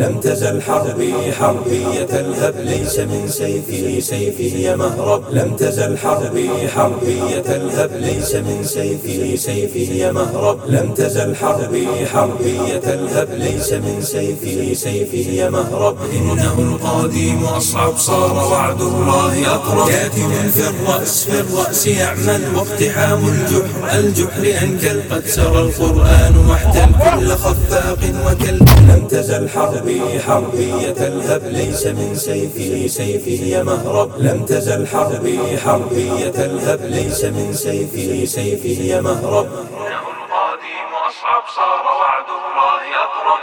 لم تزل حربي حربي يتلهب ليس من سيفي سيفي مهرب. لم تزل حربي حربي يتلهب ليس من سيفي سيفي مهرب. لم تزل حربي حربي يتلهب ليس من سيفي سيفي مهرب. إنه القادم أصعب صار وعد الله أقرب. كاتم في الرأس في الرأس يعمل واقتحام الجحر. الجحر أنكل قد سرى القرآن واحتل كل خفاق وقلب لم تزل حربي حربي حربي تلهب ليس من سيفي سيفي يا مهرب. لم تزل حربي حربي تلهب ليس من سيفي سيفي يا مهرب. إنه القادم أصعب صار وعد الله أقرب.